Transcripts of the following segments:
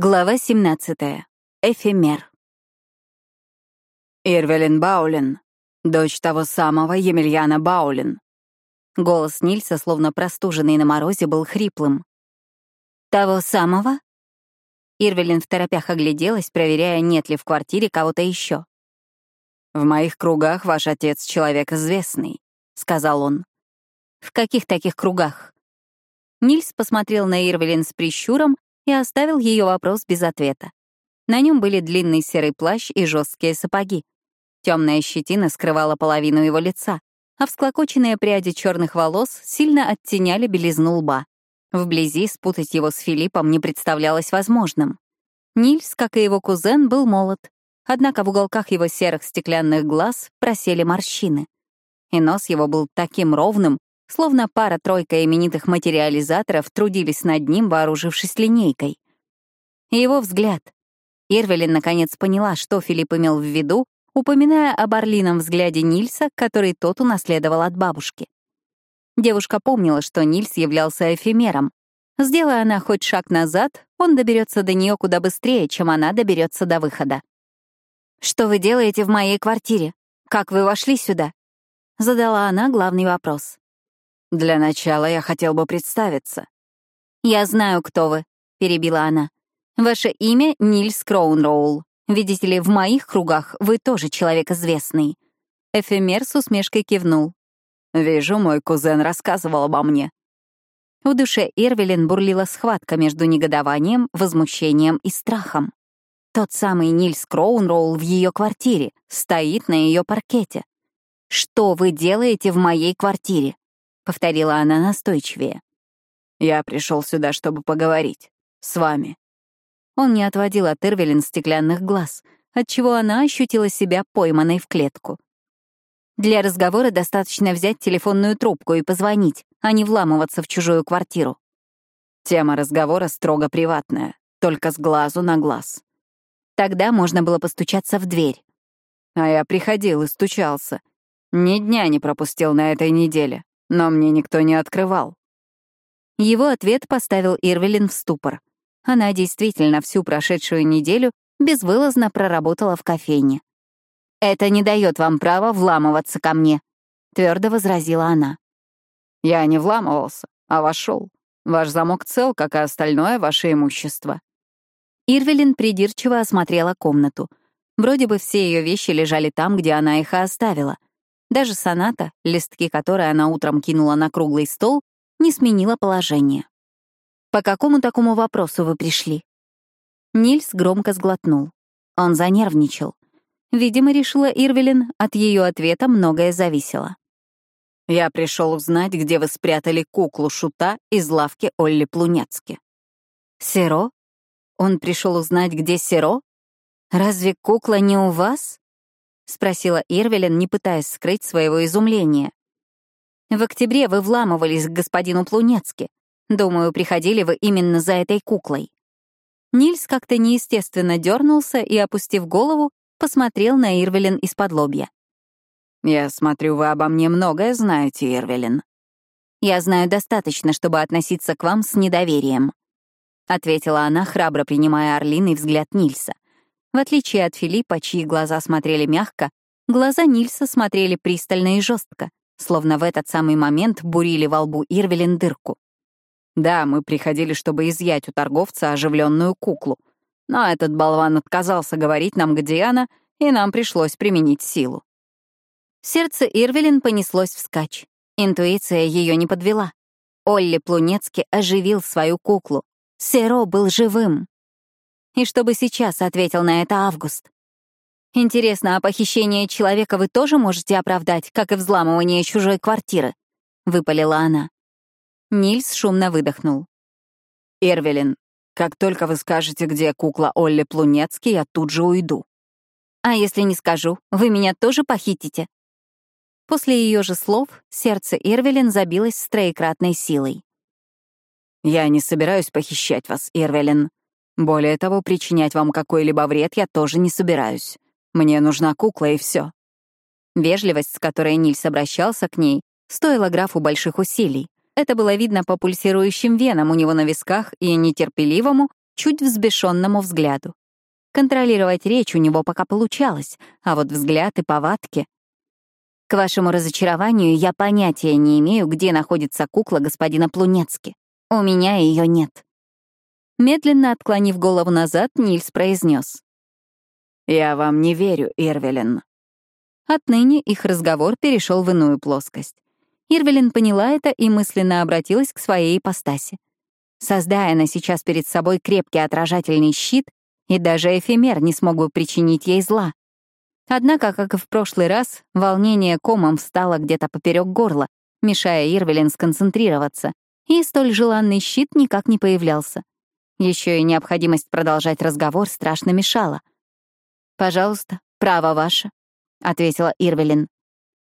Глава 17. Эфемер. Ирвелин Баулин, дочь того самого Емельяна Баулин. Голос Нильса, словно простуженный на морозе, был хриплым. «Того самого?» Ирвелин в торопях огляделась, проверяя, нет ли в квартире кого-то еще. «В моих кругах ваш отец — человек известный», — сказал он. «В каких таких кругах?» Нильс посмотрел на Ирвелин с прищуром, и оставил ее вопрос без ответа. На нем были длинный серый плащ и жесткие сапоги. Темная щетина скрывала половину его лица, а всклокоченные пряди черных волос сильно оттеняли белизну лба. Вблизи спутать его с Филиппом не представлялось возможным. Нильс, как и его кузен, был молод, однако в уголках его серых стеклянных глаз просели морщины. И нос его был таким ровным, словно пара-тройка именитых материализаторов трудились над ним, вооружившись линейкой. его взгляд. Ирвелин наконец поняла, что Филипп имел в виду, упоминая об орлином взгляде Нильса, который тот унаследовал от бабушки. Девушка помнила, что Нильс являлся эфемером. Сделая она хоть шаг назад, он доберется до нее куда быстрее, чем она доберется до выхода. «Что вы делаете в моей квартире? Как вы вошли сюда?» Задала она главный вопрос. «Для начала я хотел бы представиться». «Я знаю, кто вы», — перебила она. «Ваше имя — Нильс Кроунроул. Видите ли, в моих кругах вы тоже человек известный». Эфемер с усмешкой кивнул. «Вижу, мой кузен рассказывал обо мне». В душе Ирвелин бурлила схватка между негодованием, возмущением и страхом. Тот самый Нильс Кроунроул в ее квартире, стоит на ее паркете. «Что вы делаете в моей квартире?» Повторила она настойчивее. «Я пришел сюда, чтобы поговорить. С вами». Он не отводил от Ирвелин стеклянных глаз, отчего она ощутила себя пойманной в клетку. Для разговора достаточно взять телефонную трубку и позвонить, а не вламываться в чужую квартиру. Тема разговора строго приватная, только с глазу на глаз. Тогда можно было постучаться в дверь. А я приходил и стучался. Ни дня не пропустил на этой неделе но мне никто не открывал. Его ответ поставил Ирвелин в ступор. Она действительно всю прошедшую неделю безвылазно проработала в кофейне. «Это не дает вам права вламываться ко мне», — твердо возразила она. «Я не вламывался, а вошел. Ваш замок цел, как и остальное ваше имущество». Ирвелин придирчиво осмотрела комнату. Вроде бы все ее вещи лежали там, где она их и оставила — даже соната, листки которой она утром кинула на круглый стол, не сменила положение. «По какому такому вопросу вы пришли?» Нильс громко сглотнул. Он занервничал. Видимо, решила Ирвелин, от ее ответа многое зависело. «Я пришел узнать, где вы спрятали куклу Шута из лавки Олли Плунецки». «Серо? Он пришел узнать, где Серо? Разве кукла не у вас?» — спросила Ирвелин, не пытаясь скрыть своего изумления. «В октябре вы вламывались к господину Плунецке. Думаю, приходили вы именно за этой куклой». Нильс как-то неестественно дернулся и, опустив голову, посмотрел на Ирвелин из-под лобья. «Я смотрю, вы обо мне многое знаете, Ирвелин». «Я знаю достаточно, чтобы относиться к вам с недоверием», — ответила она, храбро принимая орлиный взгляд Нильса. В отличие от Филиппа, чьи глаза смотрели мягко, глаза Нильса смотрели пристально и жестко, словно в этот самый момент бурили во лбу Ирвелин дырку. Да, мы приходили, чтобы изъять у торговца оживленную куклу. Но этот болван отказался говорить нам, где она, и нам пришлось применить силу. Сердце Ирвелин понеслось вскачь. Интуиция ее не подвела. Олли Плунецки оживил свою куклу. Серо был живым. И чтобы сейчас ответил на это Август. Интересно, а похищение человека вы тоже можете оправдать, как и взламывание чужой квартиры? Выпалила она. Нильс шумно выдохнул. «Эрвелин, как только вы скажете, где кукла Олли Плунецкий, я тут же уйду». «А если не скажу, вы меня тоже похитите?» После ее же слов сердце Ирвелин забилось с троекратной силой. «Я не собираюсь похищать вас, Ирвелин. Более того, причинять вам какой-либо вред я тоже не собираюсь. Мне нужна кукла, и все. Вежливость, с которой Нильс обращался к ней, стоила графу больших усилий. Это было видно по пульсирующим венам у него на висках и нетерпеливому, чуть взбешенному взгляду. Контролировать речь у него пока получалось, а вот взгляд и повадки... К вашему разочарованию, я понятия не имею, где находится кукла господина Плунецки. У меня ее нет. Медленно отклонив голову назад, Нильс произнес. «Я вам не верю, Ирвелин». Отныне их разговор перешел в иную плоскость. Ирвелин поняла это и мысленно обратилась к своей ипостаси. Создая она сейчас перед собой крепкий отражательный щит, и даже эфемер не смог бы причинить ей зла. Однако, как и в прошлый раз, волнение комом встало где-то поперек горла, мешая Ирвелин сконцентрироваться, и столь желанный щит никак не появлялся. Еще и необходимость продолжать разговор страшно мешала. «Пожалуйста, право ваше», — ответила Ирвелин.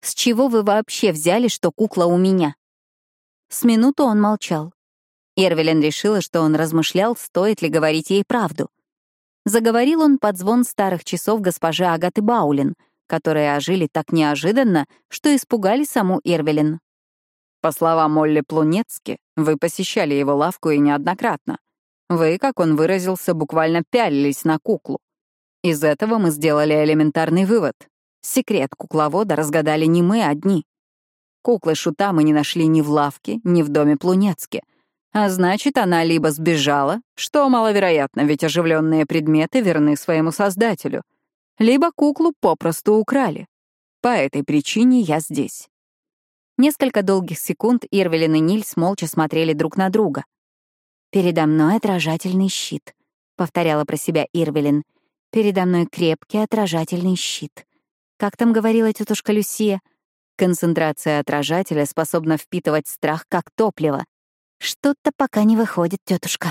«С чего вы вообще взяли, что кукла у меня?» С минуту он молчал. Ирвелин решила, что он размышлял, стоит ли говорить ей правду. Заговорил он под звон старых часов госпожи Агаты Баулин, которые ожили так неожиданно, что испугали саму Ирвелин. По словам Молли Плунецки, вы посещали его лавку и неоднократно. Вы, как он выразился, буквально пялились на куклу. Из этого мы сделали элементарный вывод. Секрет кукловода разгадали не мы одни. Куклы шута мы не нашли ни в лавке, ни в доме Плунецки. А значит, она либо сбежала, что маловероятно, ведь оживленные предметы верны своему создателю, либо куклу попросту украли. По этой причине я здесь. Несколько долгих секунд Ирвелин и Нильс молча смотрели друг на друга. «Передо мной отражательный щит», — повторяла про себя Ирвелин. «Передо мной крепкий отражательный щит». Как там говорила тетушка Люсия? Концентрация отражателя способна впитывать страх как топливо. Что-то пока не выходит, тетушка.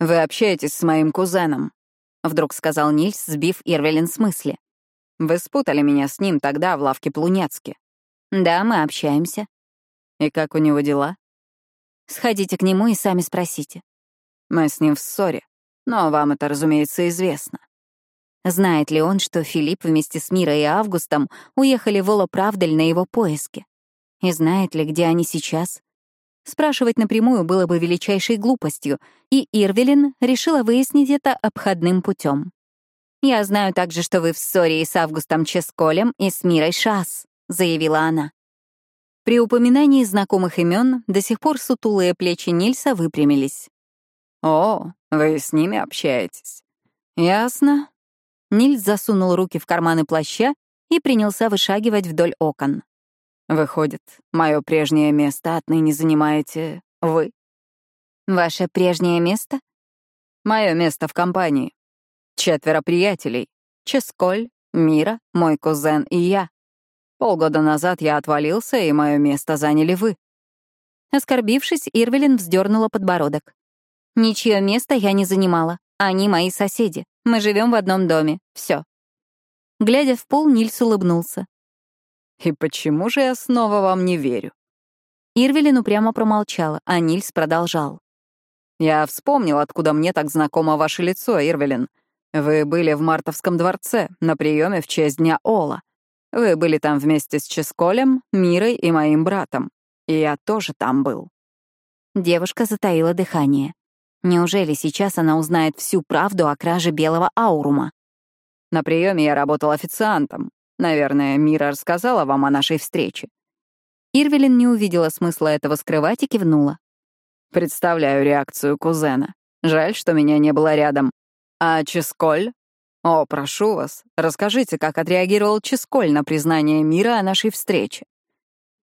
«Вы общаетесь с моим кузеном», — вдруг сказал Нильс, сбив Ирвелин с мысли. «Вы спутали меня с ним тогда в лавке Плунецки. Да, мы общаемся. И как у него дела? Сходите к нему и сами спросите. Мы с ним в ссоре, но вам это, разумеется, известно. Знает ли он, что Филипп вместе с Мирой и Августом уехали в Олоправдаль на его поиски? И знает ли, где они сейчас? Спрашивать напрямую было бы величайшей глупостью, и Ирвелин решила выяснить это обходным путем. «Я знаю также, что вы в ссоре и с Августом Ческолем, и с Мирой Шас», заявила она. При упоминании знакомых имен до сих пор сутулые плечи Нильса выпрямились. «О, вы с ними общаетесь. Ясно». Нильс засунул руки в карманы плаща и принялся вышагивать вдоль окон. «Выходит, мое прежнее место отныне занимаете вы?» «Ваше прежнее место?» «Мое место в компании. Четверо приятелей. Ческоль, Мира, мой кузен и я. Полгода назад я отвалился, и мое место заняли вы». Оскорбившись, Ирвелин вздернула подбородок. «Ничье место я не занимала. Они мои соседи. Мы живем в одном доме. Все. Глядя в пол, Нильс улыбнулся. «И почему же я снова вам не верю?» Ирвелин упрямо промолчала, а Нильс продолжал. «Я вспомнил, откуда мне так знакомо ваше лицо, Ирвелин. Вы были в Мартовском дворце на приеме в честь Дня Ола. Вы были там вместе с Ческолем, Мирой и моим братом. И я тоже там был». Девушка затаила дыхание. Неужели сейчас она узнает всю правду о краже белого аурума? На приеме я работал официантом. Наверное, Мира рассказала вам о нашей встрече. Ирвелин не увидела смысла этого скрывать и кивнула. Представляю реакцию кузена. Жаль, что меня не было рядом. А Ческоль? «О, прошу вас, расскажите, как отреагировал Ческоль на признание мира о нашей встрече».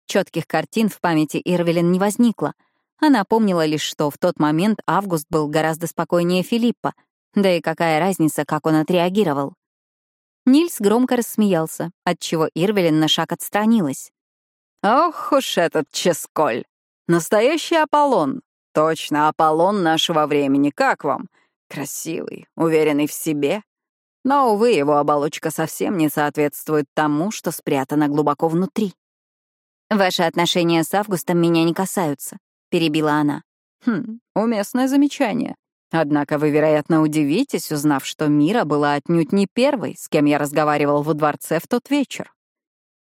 Четких картин в памяти Ирвелин не возникло. Она помнила лишь, что в тот момент Август был гораздо спокойнее Филиппа, да и какая разница, как он отреагировал. Нильс громко рассмеялся, отчего Ирвелин на шаг отстранилась. «Ох уж этот Ческоль! Настоящий Аполлон! Точно Аполлон нашего времени, как вам? Красивый, уверенный в себе, но, увы, его оболочка совсем не соответствует тому, что спрятано глубоко внутри. «Ваши отношения с Августом меня не касаются», — перебила она. «Хм, уместное замечание. Однако вы, вероятно, удивитесь, узнав, что Мира была отнюдь не первой, с кем я разговаривал во дворце в тот вечер».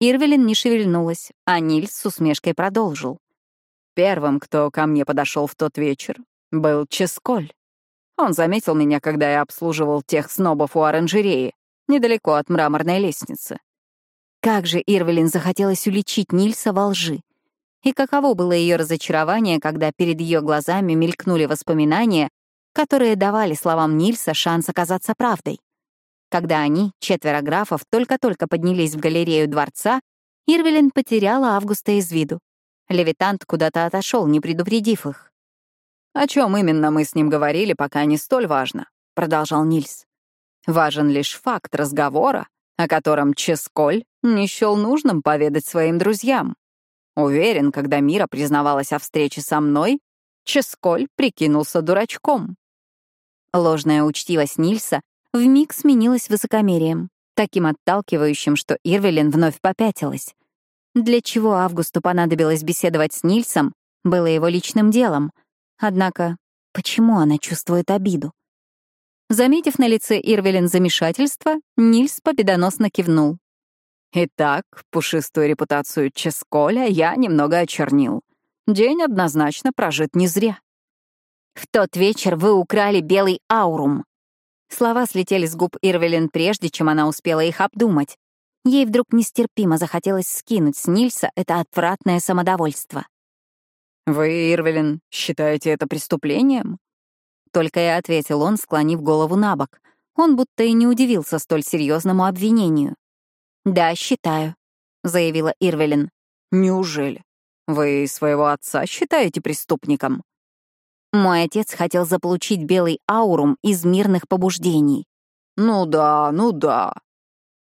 Ирвелин не шевельнулась, а Нильс с усмешкой продолжил. Первым, кто ко мне подошел в тот вечер, был Ческоль. Он заметил меня, когда я обслуживал тех снобов у оранжереи, недалеко от мраморной лестницы. Как же Ирвелин захотелось уличить Нильса во лжи. И каково было ее разочарование, когда перед ее глазами мелькнули воспоминания, которые давали словам Нильса шанс оказаться правдой. Когда они, четверо графов, только-только поднялись в галерею дворца, Ирвелин потеряла Августа из виду. Левитант куда-то отошел, не предупредив их. «О чем именно мы с ним говорили, пока не столь важно», — продолжал Нильс. «Важен лишь факт разговора, о котором Ческоль не счел нужным поведать своим друзьям. Уверен, когда Мира признавалась о встрече со мной, Ческоль прикинулся дурачком». Ложная учтивость Нильса вмиг сменилась высокомерием, таким отталкивающим, что Ирвелин вновь попятилась. Для чего Августу понадобилось беседовать с Нильсом, было его личным делом. Однако, почему она чувствует обиду? Заметив на лице Ирвелин замешательство, Нильс победоносно кивнул. «Итак, пушистую репутацию Ческоля я немного очернил. День однозначно прожит не зря». «В тот вечер вы украли белый аурум», Слова слетели с губ Ирвелин прежде, чем она успела их обдумать. Ей вдруг нестерпимо захотелось скинуть с Нильса это отвратное самодовольство. «Вы, Ирвелин, считаете это преступлением?» Только и ответил он, склонив голову на бок. Он будто и не удивился столь серьезному обвинению. «Да, считаю», — заявила Ирвелин. «Неужели? Вы своего отца считаете преступником?» Мой отец хотел заполучить белый аурум из мирных побуждений. «Ну да, ну да».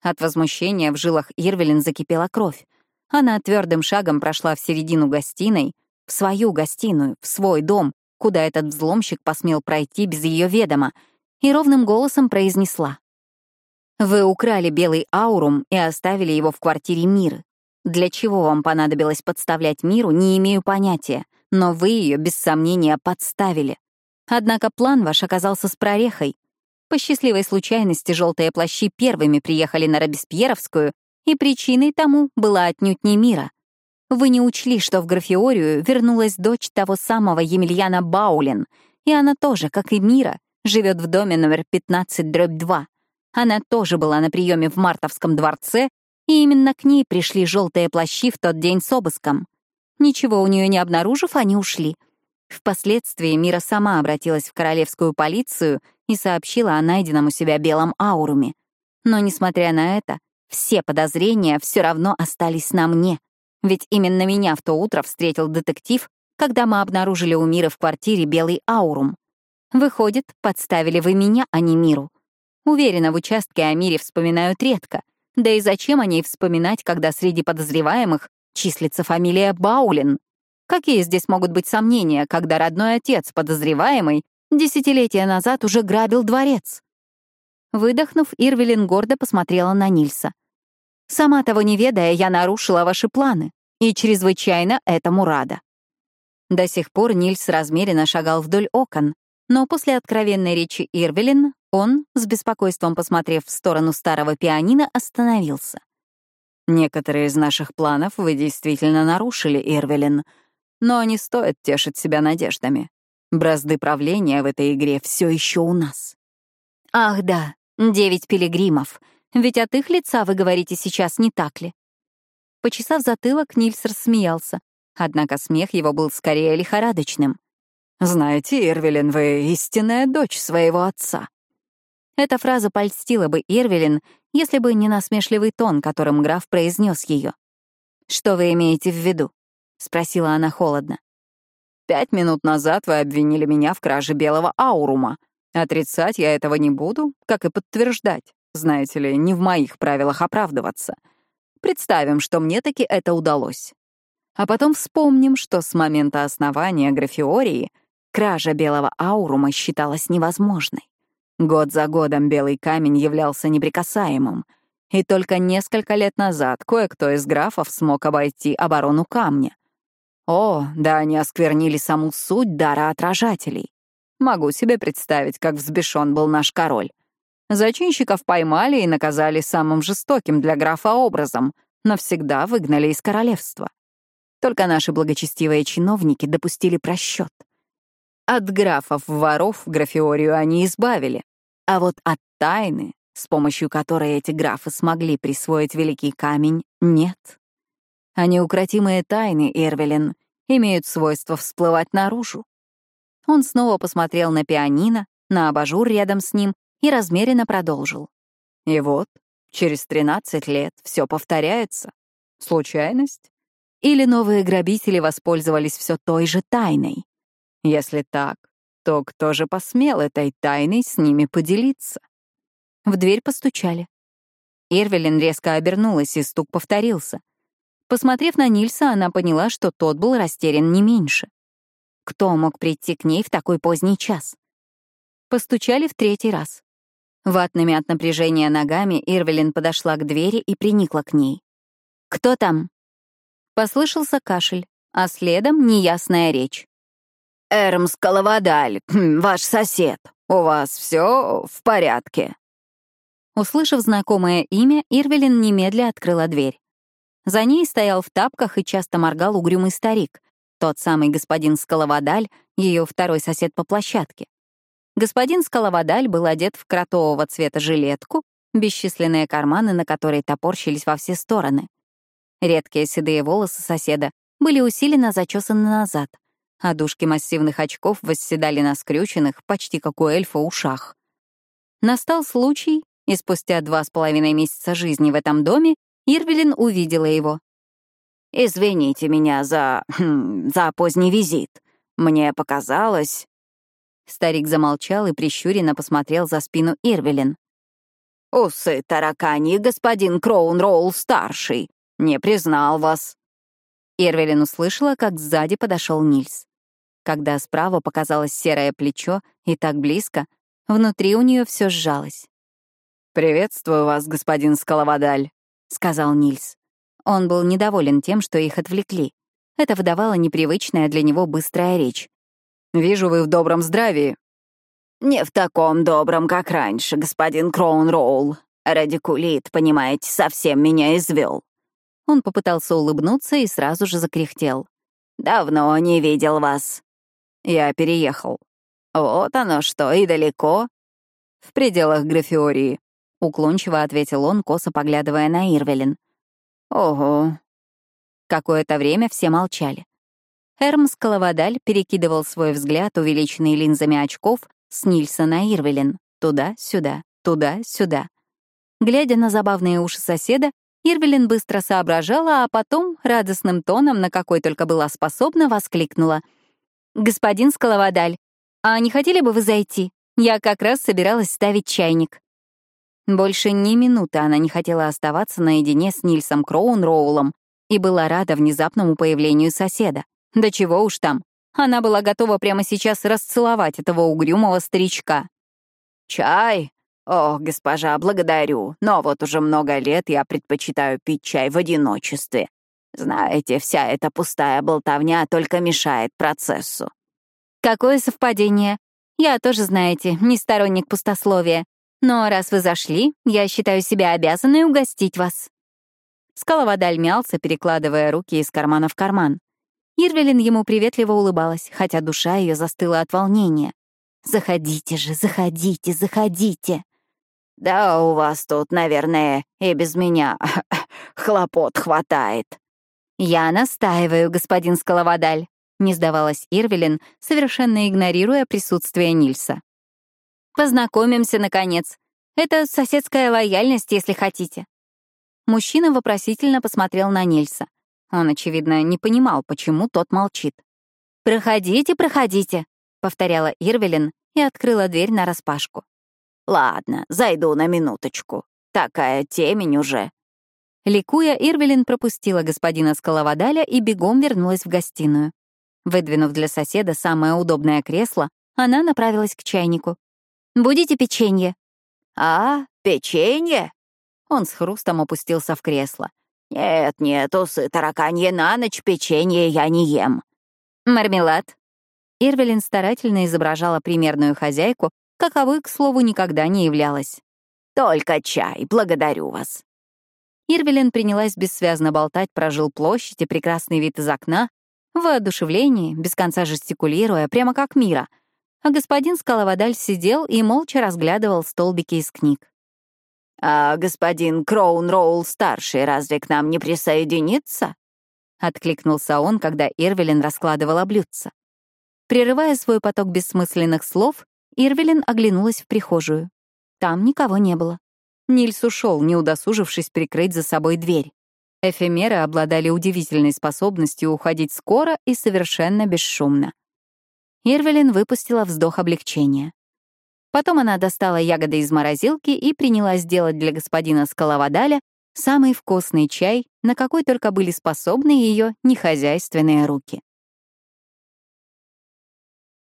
От возмущения в жилах Ирвелин закипела кровь. Она твердым шагом прошла в середину гостиной, в свою гостиную, в свой дом, куда этот взломщик посмел пройти без ее ведома, и ровным голосом произнесла. «Вы украли белый аурум и оставили его в квартире Миры. Для чего вам понадобилось подставлять Миру, не имею понятия но вы ее без сомнения подставили. Однако план ваш оказался с прорехой. По счастливой случайности желтые плащи первыми приехали на Робеспьеровскую, и причиной тому была отнюдь не мира. Вы не учли, что в Графиорию вернулась дочь того самого Емельяна Баулин, и она тоже, как и Мира, живет в доме номер 15-2. Она тоже была на приеме в Мартовском дворце, и именно к ней пришли желтые плащи в тот день с обыском. Ничего у нее не обнаружив, они ушли. Впоследствии Мира сама обратилась в королевскую полицию и сообщила о найденном у себя белом ауруме. Но, несмотря на это, все подозрения все равно остались на мне. Ведь именно меня в то утро встретил детектив, когда мы обнаружили у Мира в квартире белый аурум. Выходит, подставили вы меня, а не Миру. Уверена, в участке о Мире вспоминают редко. Да и зачем о ней вспоминать, когда среди подозреваемых числится фамилия Баулин. Какие здесь могут быть сомнения, когда родной отец, подозреваемый, десятилетия назад уже грабил дворец? Выдохнув, Ирвелин гордо посмотрела на Нильса. «Сама того не ведая, я нарушила ваши планы, и чрезвычайно этому рада». До сих пор Нильс размеренно шагал вдоль окон, но после откровенной речи Ирвелин он, с беспокойством посмотрев в сторону старого пианино, остановился. Некоторые из наших планов вы действительно нарушили, Ирвелин, но не стоит тешить себя надеждами. Бразды правления в этой игре все еще у нас. Ах да, девять пилигримов. Ведь от их лица вы говорите сейчас, не так ли? Почесав затылок, Нильс рассмеялся. Однако смех его был скорее лихорадочным. «Знаете, Ирвелин, вы истинная дочь своего отца». Эта фраза польстила бы Ирвелин, если бы не насмешливый тон, которым граф произнес ее. «Что вы имеете в виду?» — спросила она холодно. «Пять минут назад вы обвинили меня в краже белого аурума. Отрицать я этого не буду, как и подтверждать. Знаете ли, не в моих правилах оправдываться. Представим, что мне таки это удалось. А потом вспомним, что с момента основания Графиории кража белого аурума считалась невозможной. Год за годом белый камень являлся неприкасаемым, и только несколько лет назад кое-кто из графов смог обойти оборону камня. О, да они осквернили саму суть дара отражателей. Могу себе представить, как взбешен был наш король. Зачинщиков поймали и наказали самым жестоким для графа образом, навсегда выгнали из королевства. Только наши благочестивые чиновники допустили просчет. От графов-воров Графиорию они избавили, а вот от тайны, с помощью которой эти графы смогли присвоить великий камень, нет. А неукротимые тайны, Эрвелин, имеют свойство всплывать наружу. Он снова посмотрел на пианино, на абажур рядом с ним и размеренно продолжил. И вот, через 13 лет все повторяется. Случайность? Или новые грабители воспользовались все той же тайной? Если так, то кто же посмел этой тайной с ними поделиться? В дверь постучали. Эрвелин резко обернулась, и стук повторился. Посмотрев на Нильса, она поняла, что тот был растерян не меньше. Кто мог прийти к ней в такой поздний час? Постучали в третий раз. Ватными от напряжения ногами Ирвелин подошла к двери и приникла к ней. «Кто там?» Послышался кашель, а следом неясная речь. «Эрмс Калавадаль, хм, ваш сосед. У вас все в порядке?» Услышав знакомое имя, Ирвелин немедля открыла дверь. За ней стоял в тапках и часто моргал угрюмый старик, тот самый господин Скаловодаль, ее второй сосед по площадке. Господин Скаловодаль был одет в кротового цвета жилетку, бесчисленные карманы, на которые топорщились во все стороны. Редкие седые волосы соседа были усиленно зачесаны назад, а дужки массивных очков восседали на скрюченных, почти как у эльфа, ушах. Настал случай, и спустя два с половиной месяца жизни в этом доме Ирвелин увидела его. «Извините меня за... Хм, за поздний визит. Мне показалось...» Старик замолчал и прищуренно посмотрел за спину Ирвелин. «Усы таракани, господин Кроун-Роул-старший. Не признал вас». Ирвелин услышала, как сзади подошел Нильс. Когда справа показалось серое плечо и так близко, внутри у нее все сжалось. «Приветствую вас, господин Скаловодаль», — сказал Нильс. Он был недоволен тем, что их отвлекли. Это выдавало непривычная для него быстрая речь. «Вижу, вы в добром здравии». «Не в таком добром, как раньше, господин Кроунроул. Радикулит, понимаете, совсем меня извел. Он попытался улыбнуться и сразу же закряхтел. «Давно не видел вас». «Я переехал». «Вот оно что, и далеко?» «В пределах Графиории», — уклончиво ответил он, косо поглядывая на Ирвелин. «Ого». Какое-то время все молчали. Эрмс Коловодаль перекидывал свой взгляд, увеличенный линзами очков, с Нильса на Ирвелин, туда-сюда, туда-сюда. Глядя на забавные уши соседа, Ирвелин быстро соображала, а потом, радостным тоном, на какой только была способна, воскликнула. «Господин Скаловодаль, а не хотели бы вы зайти? Я как раз собиралась ставить чайник». Больше ни минуты она не хотела оставаться наедине с Нильсом Кроунроулом и была рада внезапному появлению соседа. Да чего уж там. Она была готова прямо сейчас расцеловать этого угрюмого старичка. «Чай? Ох, госпожа, благодарю, но вот уже много лет я предпочитаю пить чай в одиночестве. Знаете, вся эта пустая болтовня только мешает процессу». «Какое совпадение. Я тоже, знаете, не сторонник пустословия. Но раз вы зашли, я считаю себя обязанной угостить вас». Скаловодаль мялся, перекладывая руки из кармана в карман. Ирвелин ему приветливо улыбалась, хотя душа ее застыла от волнения. «Заходите же, заходите, заходите!» «Да у вас тут, наверное, и без меня хлопот хватает». «Я настаиваю, господин Скаловодаль», — не сдавалась Ирвелин, совершенно игнорируя присутствие Нильса. Познакомимся, наконец. Это соседская лояльность, если хотите». Мужчина вопросительно посмотрел на Нильса. Он, очевидно, не понимал, почему тот молчит. «Проходите, проходите», — повторяла Ирвелин и открыла дверь нараспашку. «Ладно, зайду на минуточку. Такая темень уже». Ликуя, Ирвелин пропустила господина Скаловадаля и бегом вернулась в гостиную. Выдвинув для соседа самое удобное кресло, она направилась к чайнику. Будете печенье?» «А, печенье?» Он с хрустом опустился в кресло. «Нет, нет, усы тараканье на ночь печенье я не ем». «Мармелад?» Ирвелин старательно изображала примерную хозяйку, каковой, к слову, никогда не являлась. «Только чай, благодарю вас». Ирвелин принялась бессвязно болтать про жилплощадь и прекрасный вид из окна. в воодушевлении, без конца жестикулируя, прямо как Мира. А господин Скаловодаль сидел и молча разглядывал столбики из книг. «А господин Кроун-Роул-старший разве к нам не присоединится?» — откликнулся он, когда Ирвелин раскладывала блюдца. Прерывая свой поток бессмысленных слов, Ирвелин оглянулась в прихожую. Там никого не было. Нильс ушел, не удосужившись прикрыть за собой дверь. Эфемеры обладали удивительной способностью уходить скоро и совершенно бесшумно. Ирвелин выпустила вздох облегчения. Потом она достала ягоды из морозилки и принялась делать для господина Скаловадаля самый вкусный чай, на какой только были способны ее нехозяйственные руки.